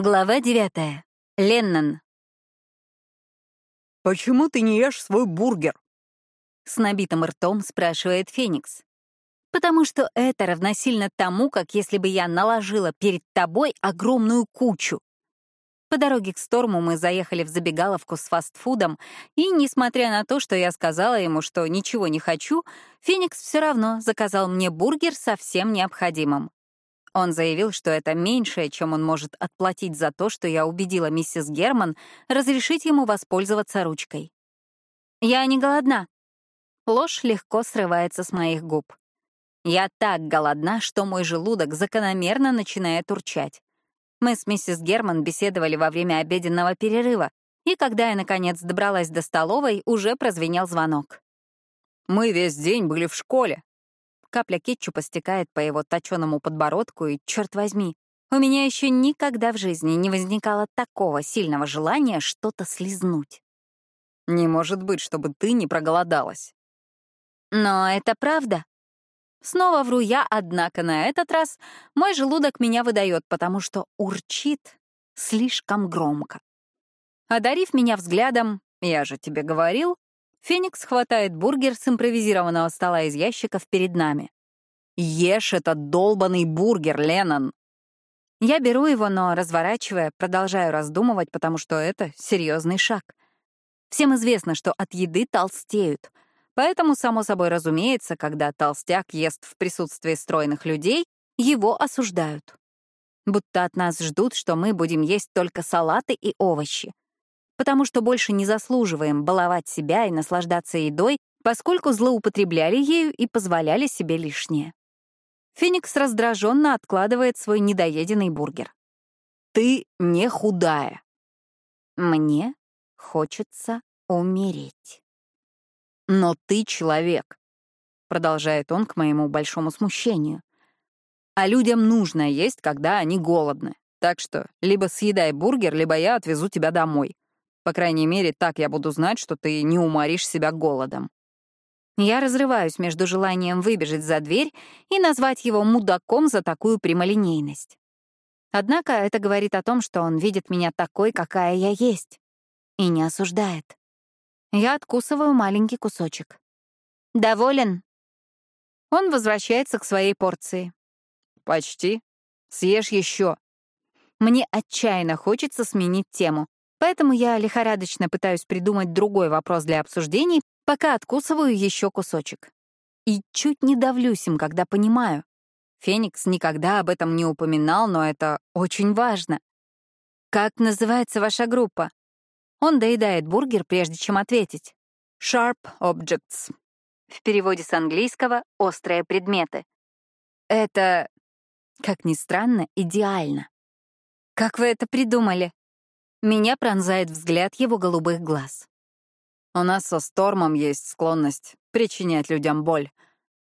Глава девятая. Леннон. «Почему ты не ешь свой бургер?» С набитым ртом спрашивает Феникс. «Потому что это равносильно тому, как если бы я наложила перед тобой огромную кучу». По дороге к Сторму мы заехали в забегаловку с фастфудом, и, несмотря на то, что я сказала ему, что ничего не хочу, Феникс все равно заказал мне бургер со всем необходимым. Он заявил, что это меньшее, чем он может отплатить за то, что я убедила миссис Герман разрешить ему воспользоваться ручкой. «Я не голодна». Ложь легко срывается с моих губ. Я так голодна, что мой желудок закономерно начинает урчать. Мы с миссис Герман беседовали во время обеденного перерыва, и когда я, наконец, добралась до столовой, уже прозвенел звонок. «Мы весь день были в школе», Капля кетчупа стекает по его точеному подбородку, и, черт возьми, у меня еще никогда в жизни не возникало такого сильного желания что-то слизнуть. Не может быть, чтобы ты не проголодалась. Но это правда. Снова вру я, однако на этот раз мой желудок меня выдает, потому что урчит слишком громко. Одарив меня взглядом, я же тебе говорил, Феникс хватает бургер с импровизированного стола из ящиков перед нами. «Ешь этот долбанный бургер, Леннон!» Я беру его, но, разворачивая, продолжаю раздумывать, потому что это серьезный шаг. Всем известно, что от еды толстеют. Поэтому, само собой разумеется, когда толстяк ест в присутствии стройных людей, его осуждают. Будто от нас ждут, что мы будем есть только салаты и овощи потому что больше не заслуживаем баловать себя и наслаждаться едой, поскольку злоупотребляли ею и позволяли себе лишнее. Феникс раздраженно откладывает свой недоеденный бургер. «Ты не худая». «Мне хочется умереть». «Но ты человек», — продолжает он к моему большому смущению. «А людям нужно есть, когда они голодны. Так что либо съедай бургер, либо я отвезу тебя домой. По крайней мере, так я буду знать, что ты не уморишь себя голодом. Я разрываюсь между желанием выбежать за дверь и назвать его мудаком за такую прямолинейность. Однако это говорит о том, что он видит меня такой, какая я есть, и не осуждает. Я откусываю маленький кусочек. «Доволен?» Он возвращается к своей порции. «Почти. Съешь еще». Мне отчаянно хочется сменить тему, Поэтому я лихорадочно пытаюсь придумать другой вопрос для обсуждений, пока откусываю еще кусочек. И чуть не давлюсь им, когда понимаю. Феникс никогда об этом не упоминал, но это очень важно. «Как называется ваша группа?» Он доедает бургер, прежде чем ответить. «Sharp Objects». В переводе с английского «острые предметы». Это, как ни странно, идеально. Как вы это придумали? Меня пронзает взгляд его голубых глаз. У нас со Стормом есть склонность причинять людям боль.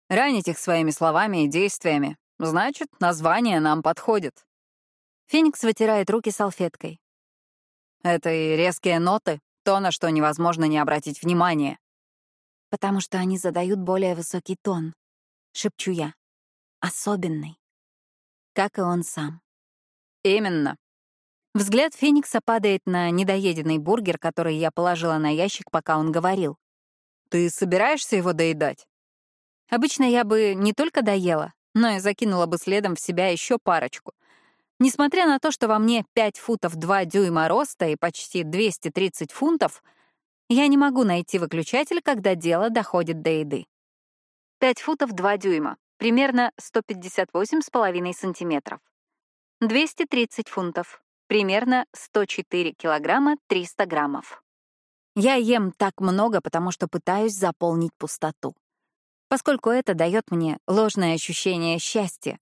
Ранить их своими словами и действиями. Значит, название нам подходит. Феникс вытирает руки салфеткой. Это и резкие ноты, то, на что невозможно не обратить внимания. Потому что они задают более высокий тон, шепчу я. Особенный. Как и он сам. Именно. Взгляд Феникса падает на недоеденный бургер, который я положила на ящик, пока он говорил. «Ты собираешься его доедать?» Обычно я бы не только доела, но и закинула бы следом в себя еще парочку. Несмотря на то, что во мне 5 футов 2 дюйма роста и почти 230 фунтов, я не могу найти выключатель, когда дело доходит до еды. 5 футов 2 дюйма, примерно 158,5 сантиметров. 230 фунтов, примерно 104 килограмма 300 граммов. Я ем так много, потому что пытаюсь заполнить пустоту. Поскольку это дает мне ложное ощущение счастья,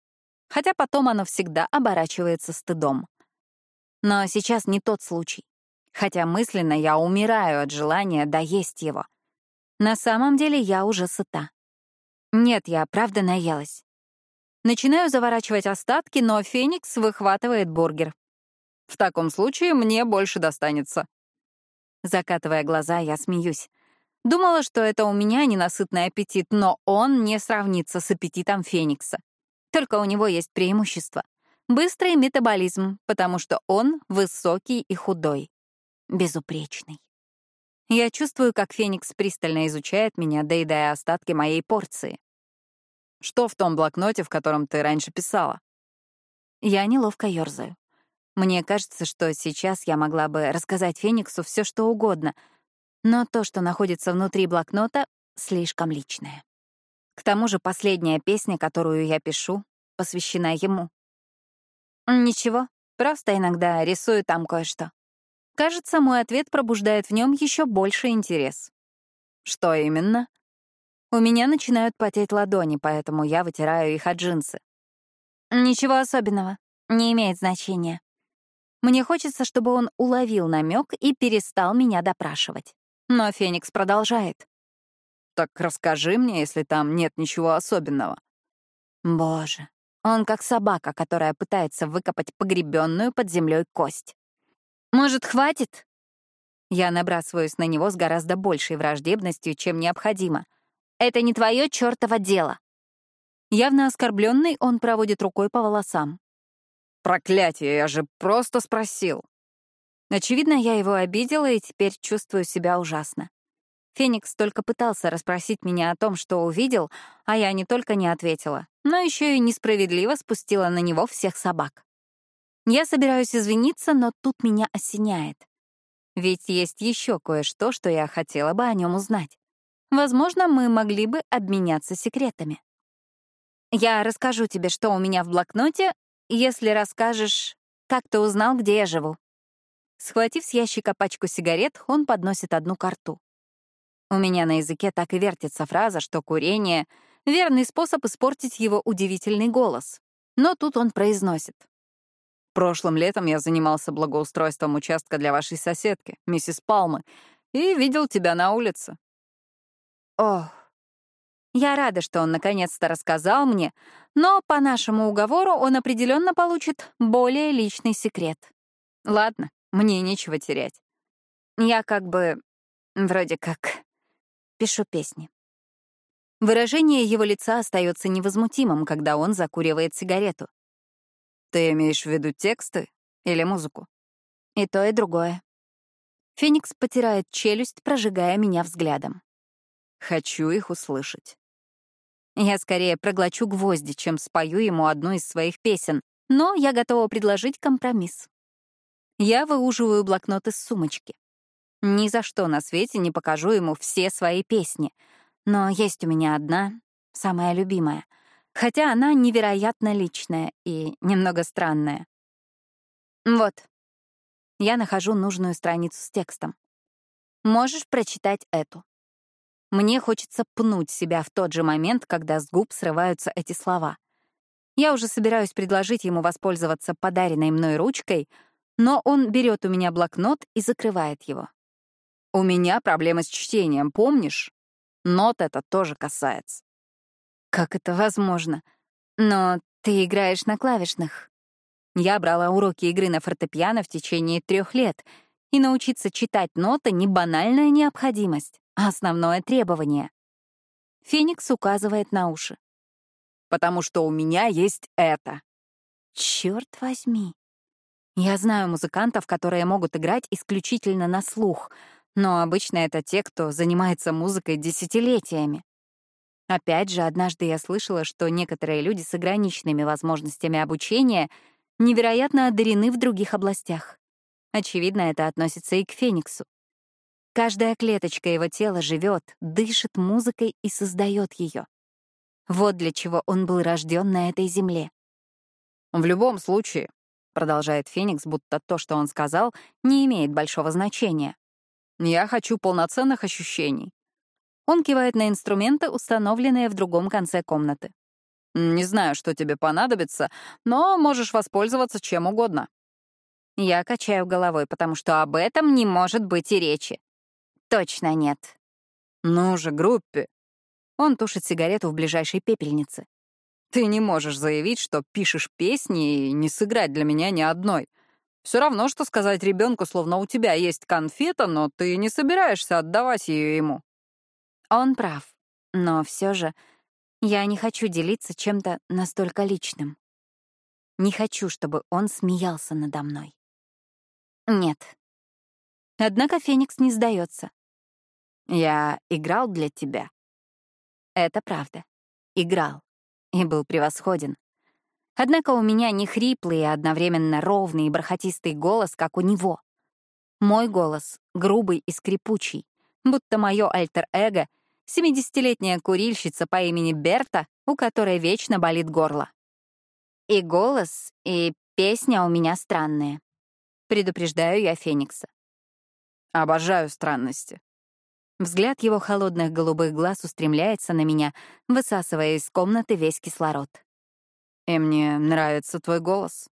хотя потом оно всегда оборачивается стыдом. Но сейчас не тот случай. Хотя мысленно я умираю от желания доесть его. На самом деле я уже сыта. Нет, я правда наелась. Начинаю заворачивать остатки, но Феникс выхватывает бургер. В таком случае мне больше достанется. Закатывая глаза, я смеюсь. Думала, что это у меня ненасытный аппетит, но он не сравнится с аппетитом Феникса. Только у него есть преимущество. Быстрый метаболизм, потому что он высокий и худой. Безупречный. Я чувствую, как Феникс пристально изучает меня, доедая остатки моей порции. Что в том блокноте, в котором ты раньше писала? Я неловко ёрзаю. Мне кажется, что сейчас я могла бы рассказать Фениксу все, что угодно, но то, что находится внутри блокнота, слишком личное. К тому же последняя песня, которую я пишу, посвящена ему. Ничего, просто иногда рисую там кое-что. Кажется, мой ответ пробуждает в нем еще больше интерес. Что именно? У меня начинают потеть ладони, поэтому я вытираю их от джинсы. Ничего особенного, не имеет значения. Мне хочется, чтобы он уловил намек и перестал меня допрашивать. Но Феникс продолжает. Так расскажи мне, если там нет ничего особенного. Боже, он как собака, которая пытается выкопать погребенную под землей кость. Может, хватит? Я набрасываюсь на него с гораздо большей враждебностью, чем необходимо. Это не твое чертово дело. Явно оскорбленный, он проводит рукой по волосам. Проклятие, я же просто спросил. Очевидно, я его обидела и теперь чувствую себя ужасно. Феникс только пытался расспросить меня о том, что увидел, а я не только не ответила, но еще и несправедливо спустила на него всех собак. Я собираюсь извиниться, но тут меня осеняет. Ведь есть еще кое-что, что я хотела бы о нем узнать. Возможно, мы могли бы обменяться секретами. Я расскажу тебе, что у меня в блокноте, если расскажешь, как ты узнал, где я живу. Схватив с ящика пачку сигарет, он подносит одну карту. У меня на языке так и вертится фраза, что курение — верный способ испортить его удивительный голос. Но тут он произносит. «Прошлым летом я занимался благоустройством участка для вашей соседки, миссис Палмы, и видел тебя на улице». Ох. Я рада, что он наконец-то рассказал мне, но по нашему уговору он определенно получит более личный секрет. Ладно, мне нечего терять. Я как бы... вроде как... пишу песни. Выражение его лица остается невозмутимым, когда он закуривает сигарету. Ты имеешь в виду тексты или музыку? И то, и другое. Феникс потирает челюсть, прожигая меня взглядом. Хочу их услышать. Я скорее проглочу гвозди, чем спою ему одну из своих песен, но я готова предложить компромисс. Я выуживаю блокнот из сумочки. Ни за что на свете не покажу ему все свои песни, но есть у меня одна, самая любимая, хотя она невероятно личная и немного странная. Вот. Я нахожу нужную страницу с текстом. Можешь прочитать эту. Мне хочется пнуть себя в тот же момент, когда с губ срываются эти слова. Я уже собираюсь предложить ему воспользоваться подаренной мной ручкой — но он берет у меня блокнот и закрывает его. «У меня проблемы с чтением, помнишь? Нот это тоже касается». «Как это возможно? Но ты играешь на клавишных». Я брала уроки игры на фортепиано в течение трех лет, и научиться читать ноты — не банальная необходимость, а основное требование. Феникс указывает на уши. «Потому что у меня есть это». Черт возьми. Я знаю музыкантов, которые могут играть исключительно на слух, но обычно это те, кто занимается музыкой десятилетиями. Опять же, однажды я слышала, что некоторые люди с ограниченными возможностями обучения невероятно одарены в других областях. Очевидно, это относится и к Фениксу. Каждая клеточка его тела живет, дышит музыкой и создает ее. Вот для чего он был рожден на этой земле. В любом случае, — продолжает Феникс, будто то, что он сказал, не имеет большого значения. «Я хочу полноценных ощущений». Он кивает на инструменты, установленные в другом конце комнаты. «Не знаю, что тебе понадобится, но можешь воспользоваться чем угодно». Я качаю головой, потому что об этом не может быть и речи. Точно нет. «Ну же, группе!» Он тушит сигарету в ближайшей пепельнице. Ты не можешь заявить, что пишешь песни и не сыграть для меня ни одной. Все равно, что сказать ребенку, словно у тебя есть конфета, но ты не собираешься отдавать ее ему. Он прав. Но все же я не хочу делиться чем-то настолько личным. Не хочу, чтобы он смеялся надо мной. Нет. Однако Феникс не сдается. Я играл для тебя. Это правда. Играл. И был превосходен. Однако у меня не хриплый, а одновременно ровный и бархатистый голос, как у него. Мой голос грубый и скрипучий, будто мое альтер-эго — семидесятилетняя курильщица по имени Берта, у которой вечно болит горло. И голос, и песня у меня странные. Предупреждаю я Феникса. Обожаю странности. Взгляд его холодных голубых глаз устремляется на меня, высасывая из комнаты весь кислород. И мне нравится твой голос.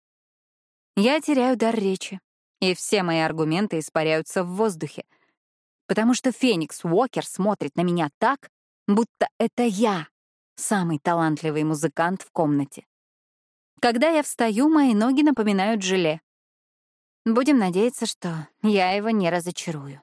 Я теряю дар речи, и все мои аргументы испаряются в воздухе, потому что Феникс Уокер смотрит на меня так, будто это я, самый талантливый музыкант в комнате. Когда я встаю, мои ноги напоминают желе. Будем надеяться, что я его не разочарую.